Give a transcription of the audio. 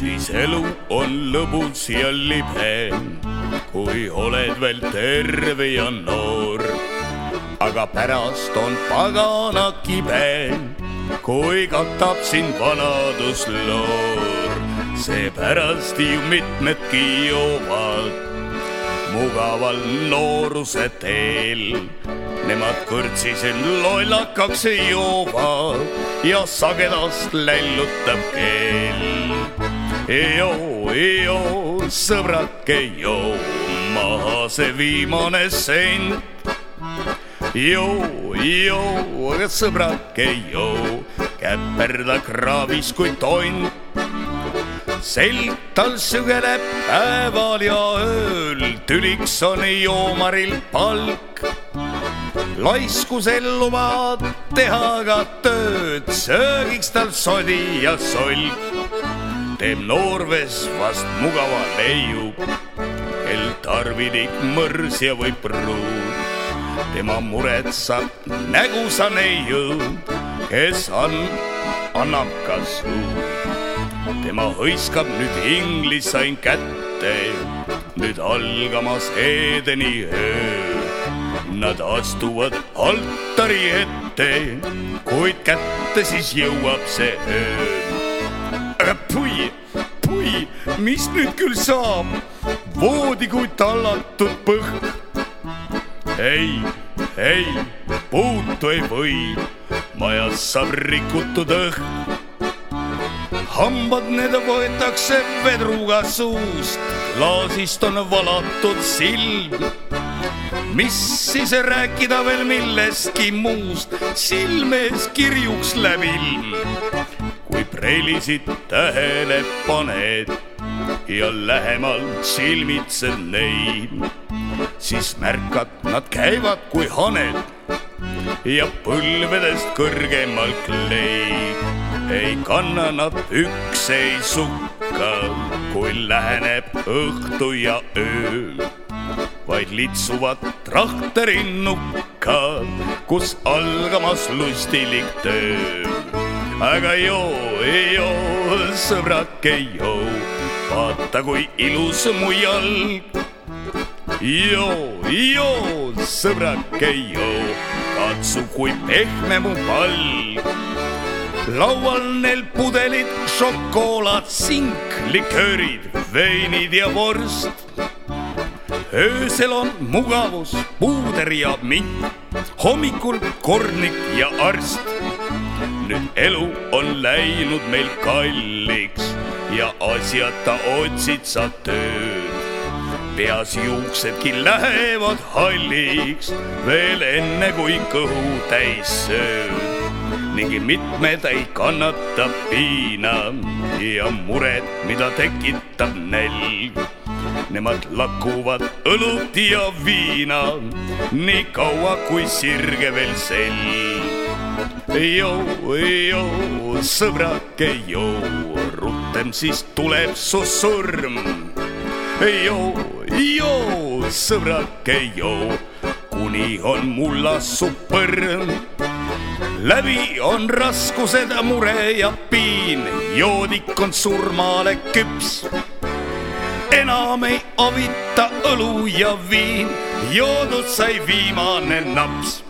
siis elu on lõbus ja libe, kui oled veel terve ja noor. aga pärast on pagana kibe, kui katab sind vanadusloor. seepärast ju mitmedki joovad mugaval nooruse teel. Nemad kõrtsis end lollakaks joovad ja sagedast lällutab keel. Joo, joo, sõbrake, joo, maha see viimane sent. joo, joo, sõbrake, joo, käperda kraavis kui tont selg tal sügeleb päeval ja ööl, tüliks on joomaril palk. laiskusel lubad teha ka tööd, söögiks tal sodi ja solk. Teeb noorves vast mugava leiu, kel tarvilik mõrs ja või pruun. tema mured saab nägu sa neiu, kes on, annab ka suud tema hõiskab nüüd inglis sain kätte, nüüd algamas Edeni öö. Nad astuvad altari ette, kuid kätte siis jõuab see öö. Pui, pui, mis nüüd küll saab? voodi kui tallatud põhk. ei, ei, puutu ei või, majas saab rikutud õhk hambad need võetakse vedruga suust, klaasist on valatud silm. mis siis rääkida veel millestki muust, silmes kirjuks läheb ilm. Kui preilisid tähele paned ja lähemalt silmitsed neid, siis märkad, nad käivad kui haned ja põlvedest kõrgemal kleid ei kanna nad ükseid sukka, kui läheneb õhtu ja öö, vaid litsuvad traktorinukka, kus algamas lustilik töö. Aga joo, joo, sõbrake, joo, vaata kui ilus mu jalg. joo, joo, sõbrake, joo, katsu kui pehme mu palg laual neil pudelid, šokolaad, sink, liköörid, veinid ja vorst. öösel on mugavus, puuder ja mint, hommikul kornik ja arst. Nüüd elu on läinud meil kalliks ja asjata otsid sa tööd. peas juuksedki lähevad halliks veel enne kui kõhu täis sööd ning mitmed ei kannata piina ja mured, mida tekitab nälg. Nemad lakuvad õlut ja viina nii kaua, kui sirge veel selg. Joo, joo, sõbrake, joo, rutem siis tuleb su surm. joo, joo, sõbrake, joo, kuni on mullas su põrm läbi on raskused, mure ja piin, joodik on surmale küps. enam ei avita õlu ja viin, joodud sai viimane naps